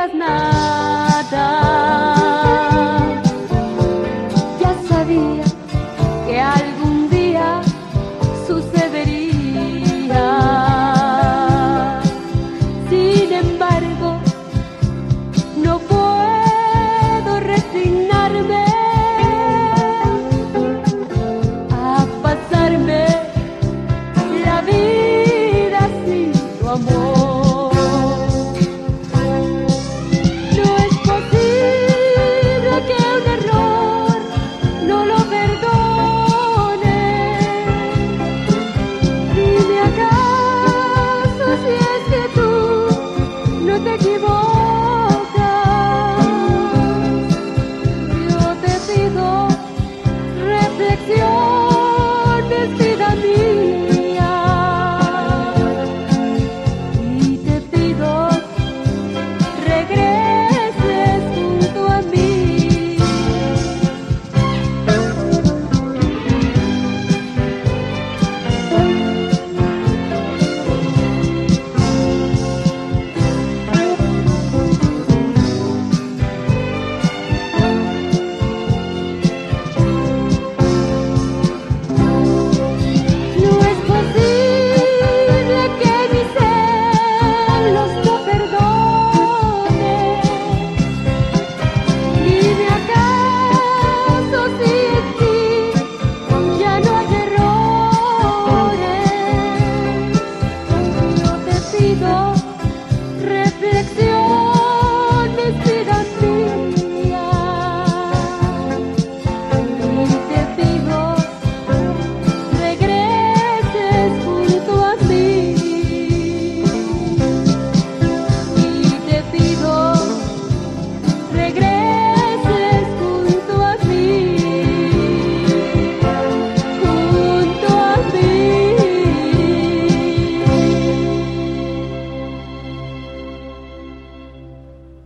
digas nada. your